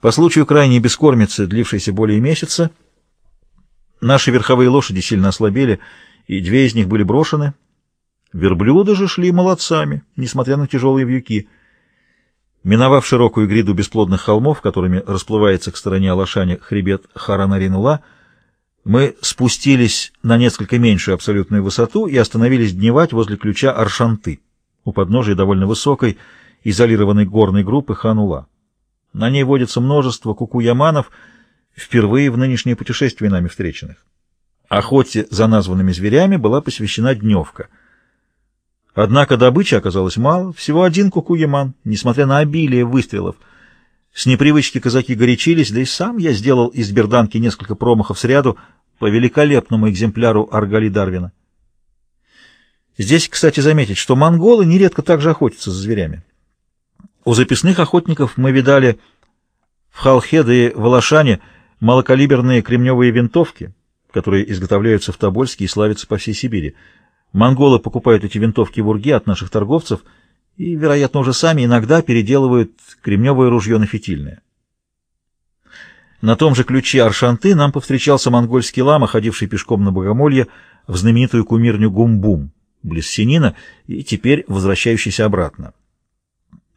По случаю крайней бескормицы, длившейся более месяца, наши верховые лошади сильно ослабели, и две из них были брошены. Верблюды же шли молодцами, несмотря на тяжелые вьюки. Миновав широкую гряду бесплодных холмов, которыми расплывается к стороне Алашани хребет Харанаринула, мы спустились на несколько меньшую абсолютную высоту и остановились дневать возле ключа Аршанты, у подножия довольно высокой, изолированной горной группы Ханула. На ней водится множество кукуяманов, впервые в нынешнее путешествие нами встреченных. Охоте за названными зверями была посвящена дневка. Однако добычи оказалось мало, всего один кукуяман, несмотря на обилие выстрелов. С непривычки казаки горячились, да и сам я сделал из берданки несколько промахов сряду по великолепному экземпляру Аргали Дарвина. Здесь, кстати, заметить, что монголы нередко также охотятся за зверями. У записных охотников мы видали в Халхеде и Волошане малокалиберные кремневые винтовки, которые изготовляются в Тобольске и славятся по всей Сибири. Монголы покупают эти винтовки в Урге от наших торговцев и, вероятно, уже сами иногда переделывают кремневое ружье на фитильное. На том же ключе Аршанты нам повстречался монгольский лама, ходивший пешком на Богомолье в знаменитую кумирню Гумбум, близ Синина, и теперь возвращающийся обратно.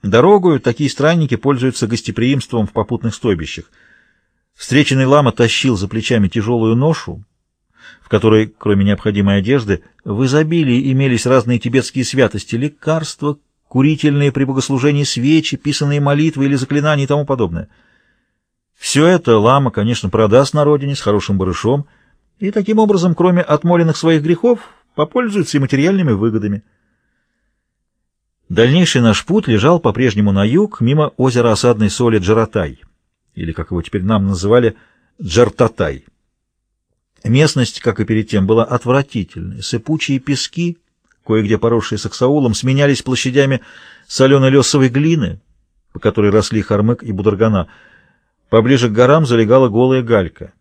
Дорогою такие странники пользуются гостеприимством в попутных стойбищах. Встреченный лама тащил за плечами тяжелую ношу, в которой, кроме необходимой одежды, в изобилии имелись разные тибетские святости, лекарства, курительные при богослужении свечи, писанные молитвы или заклинания и тому подобное. Все это лама, конечно, продаст на родине с хорошим барышом, и таким образом, кроме отмоленных своих грехов, попользуется и материальными выгодами. Дальнейший наш путь лежал по-прежнему на юг, мимо озера осадной соли Джаратай, или, как его теперь нам называли, Джартатай. Местность, как и перед тем, была отвратительной. Сыпучие пески, кое-где поросшие саксаулом, сменялись площадями солено-лесовой глины, по которой росли хормык и бударгана. Поближе к горам залегала голая галька.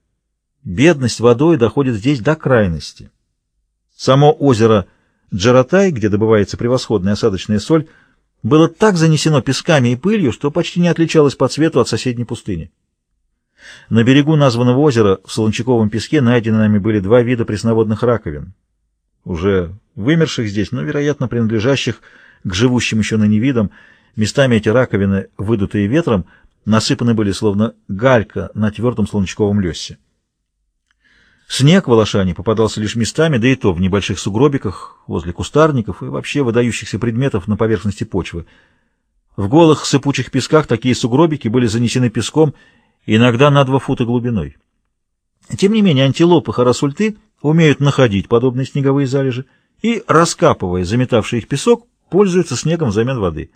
Бедность водой доходит здесь до крайности. Само озеро – Джаратай, где добывается превосходная осадочная соль, было так занесено песками и пылью, что почти не отличалось по цвету от соседней пустыни. На берегу названного озера в солончаковом песке найдены нами были два вида пресноводных раковин, уже вымерших здесь, но, вероятно, принадлежащих к живущим еще ныне видам. Местами эти раковины, выдутые ветром, насыпаны были словно галька на твердом солончаковом лесе. Снег в Алашане попадался лишь местами, да и то в небольших сугробиках, возле кустарников и вообще выдающихся предметов на поверхности почвы. В голых сыпучих песках такие сугробики были занесены песком иногда на два фута глубиной. Тем не менее, антилопы харасульты умеют находить подобные снеговые залежи и, раскапывая заметавший их песок, пользуются снегом взамен воды.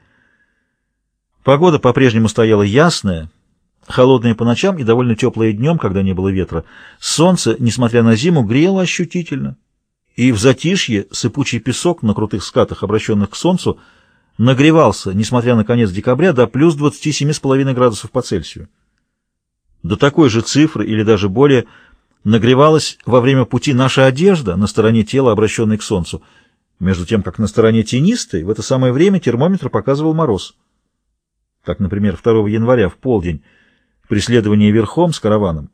Погода по-прежнему стояла ясная, Холодное по ночам и довольно теплое днем, когда не было ветра. Солнце, несмотря на зиму, грело ощутительно. И в затишье сыпучий песок на крутых скатах, обращенных к солнцу, нагревался, несмотря на конец декабря, до плюс 27,5 градусов по Цельсию. До такой же цифры, или даже более, нагревалась во время пути наша одежда на стороне тела, обращенной к солнцу, между тем, как на стороне тенистой в это самое время термометр показывал мороз. Так, например, 2 января в полдень преследование верхом с караваном.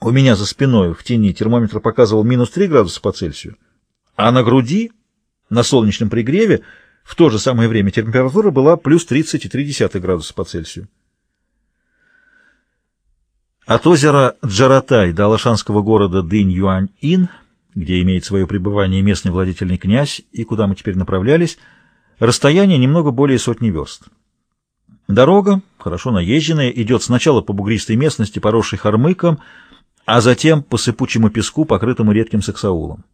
У меня за спиной в тени термометр показывал минус 3 градуса по Цельсию, а на груди, на солнечном пригреве, в то же самое время температура была плюс 30,3 градуса по Цельсию. От озера Джаратай до алашанского города Дынь-Юань-Ин, где имеет свое пребывание местный владетельный князь и куда мы теперь направлялись, расстояние немного более сотни верст. Дорога, хорошо наезженная, идет сначала по бугристой местности, поросшей хормыком, а затем по сыпучему песку, покрытому редким саксаулом.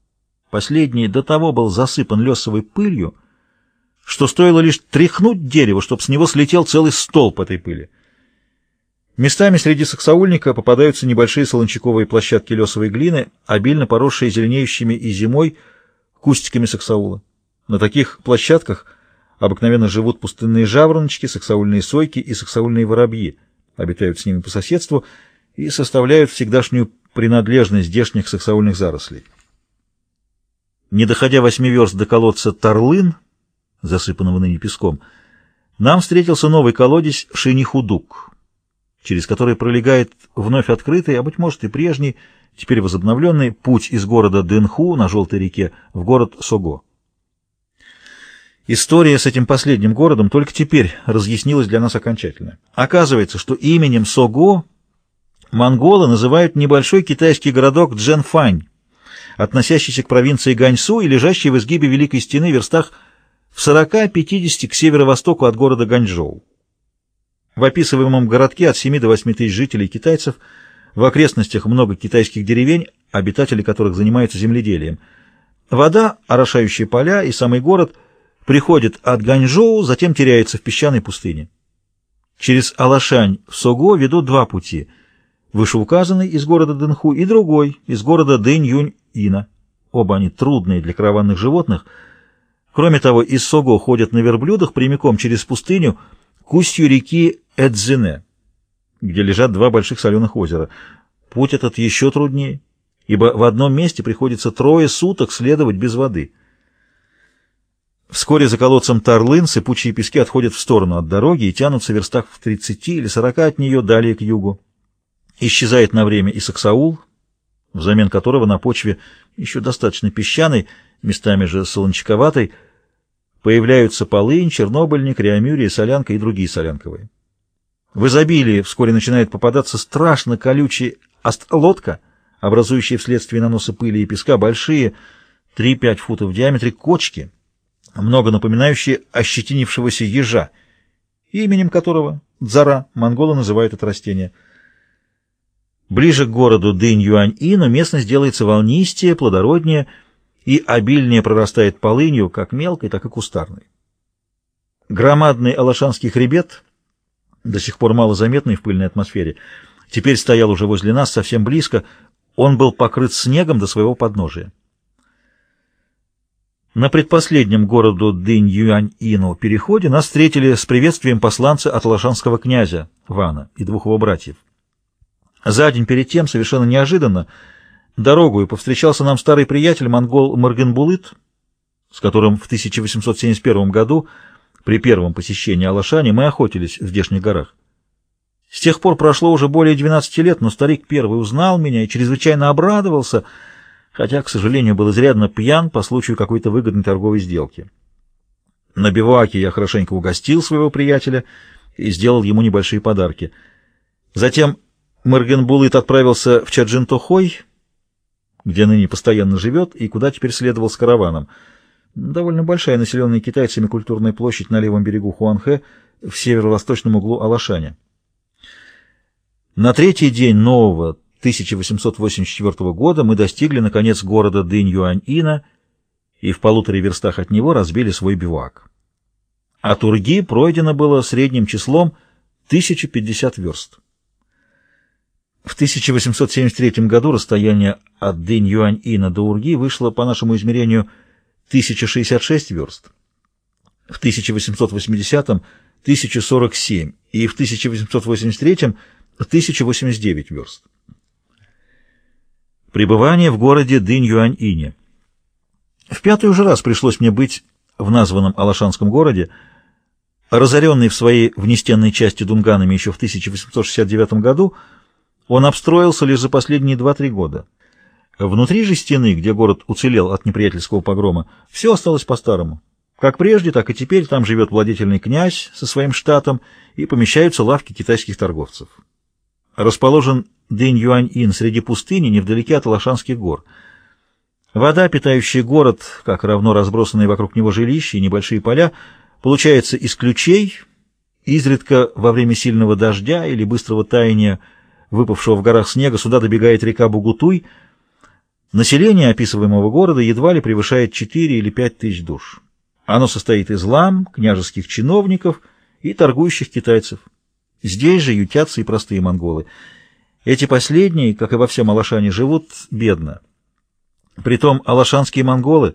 Последний до того был засыпан лесовой пылью, что стоило лишь тряхнуть дерево, чтобы с него слетел целый столб этой пыли. Местами среди саксаульника попадаются небольшие солончаковые площадки лесовой глины, обильно поросшие зеленеющими и зимой кустиками саксаула. На таких площадках Обыкновенно живут пустынные жавороночки, саксаульные сойки и саксаульные воробьи, обитают с ними по соседству и составляют всегдашнюю принадлежность здешних саксаульных зарослей. Не доходя восьми верст до колодца Тарлын, засыпанного ныне песком, нам встретился новый колодец Шинихудук. через который пролегает вновь открытый, а, быть может, и прежний, теперь возобновленный, путь из города Дынху на Желтой реке в город Сого. История с этим последним городом только теперь разъяснилась для нас окончательно. Оказывается, что именем Сого монголы называют небольшой китайский городок Дженфань, относящийся к провинции Ганьсу и лежащий в изгибе Великой Стены в верстах в 40-50 к северо-востоку от города Ганчжоу. В описываемом городке от 7 до 8 тысяч жителей китайцев, в окрестностях много китайских деревень, обитатели которых занимаются земледелием. Вода, орошающая поля и самый город приходит от Ганчжоу, затем теряется в песчаной пустыне. Через Алашань в Сого ведут два пути – вышеуказанный из города Дэнху и другой из города Дэнь-Юнь-Ина. Оба они трудные для караванных животных. Кроме того, из Сого ходят на верблюдах прямиком через пустыню к устью реки Эдзине, где лежат два больших соленых озера. Путь этот еще труднее, ибо в одном месте приходится трое суток следовать без воды. Вскоре за колодцем Тарлын сыпучие пески отходят в сторону от дороги и тянутся в верстах в 30 или 40 от нее далее к югу. Исчезает на время и Саксаул, взамен которого на почве еще достаточно песчаной, местами же солончаковатой, появляются полынь, чернобыльник, реамюрия, солянка и другие солянковые. В изобилии вскоре начинает попадаться страшно колючая лодка, образующая вследствие наноса пыли и песка большие 3-5 футов в диаметре кочки, много напоминающие ощетинившегося ежа, именем которого дзара монголы называют это растение – Ближе к городу Дынь-Юань-Ину местность делается волнистее, плодороднее и обильнее прорастает полынью, как мелкой, так и кустарной. Громадный Алашанский хребет, до сих пор мало заметный в пыльной атмосфере, теперь стоял уже возле нас, совсем близко, он был покрыт снегом до своего подножия. На предпоследнем городу Дынь-Юань-Ину переходе нас встретили с приветствием посланца от Алашанского князя Вана и двух его братьев. За день перед тем, совершенно неожиданно, дорогу повстречался нам старый приятель, монгол Маргенбулыт, с которым в 1871 году при первом посещении Алашани мы охотились в здешних горах. С тех пор прошло уже более 12 лет, но старик первый узнал меня и чрезвычайно обрадовался, хотя, к сожалению, был изрядно пьян по случаю какой-то выгодной торговой сделки. На биваке я хорошенько угостил своего приятеля и сделал ему небольшие подарки. Затем Маргенбулыт отправился в Чаджинтохой, где ныне постоянно живет, и куда теперь следовал с караваном. Довольно большая населенная китайцами культурная площадь на левом берегу Хуанхэ в северо-восточном углу Алашаня. На третий день нового 1884 года мы достигли, наконец, города Дынь-Юань-Ина и в полуторе верстах от него разбили свой бивак. От Урги пройдено было средним числом 1050 верст. В 1873 году расстояние от Дынь-Юань-Ина до Урги вышло по нашему измерению 1066 верст. В 1880-м 1047 и в 1883-м 1089 верст. Пребывание в городе Дынь-Юань-Ине. В пятый уже раз пришлось мне быть в названном Алашанском городе, разоренный в своей внестенной части дунганами еще в 1869 году, он обстроился лишь за последние два-три года. Внутри же стены, где город уцелел от неприятельского погрома, все осталось по-старому. Как прежде, так и теперь там живет владетельный князь со своим штатом и помещаются лавки китайских торговцев. Расположен Дэнь-Юань-Ин среди пустыни, невдалеке от Лошанских гор. Вода, питающая город, как равно разбросанные вокруг него жилища и небольшие поля, получается из ключей, изредка во время сильного дождя или быстрого таяния выпавшего в горах снега, сюда добегает река Бугутуй. Население описываемого города едва ли превышает 4 или 5 тысяч душ. Оно состоит из лам, княжеских чиновников и торгующих китайцев. Здесь же ютятся и простые монголы. Эти последние, как и во всем Алашане, живут бедно. Притом алашанские монголы,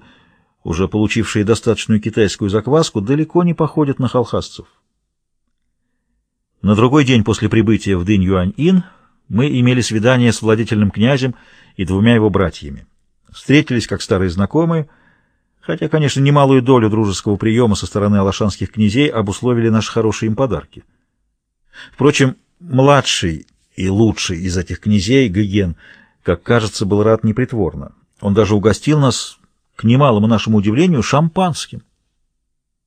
уже получившие достаточную китайскую закваску, далеко не походят на халхасцев. На другой день после прибытия в Дынь-Юань-Ин мы имели свидание с владетельным князем и двумя его братьями. Встретились как старые знакомые, хотя, конечно, немалую долю дружеского приема со стороны алашанских князей обусловили наши хорошие им подарки. Впрочем, Младший и лучший из этих князей, Геген, как кажется, был рад непритворно. Он даже угостил нас, к немалому нашему удивлению, шампанским.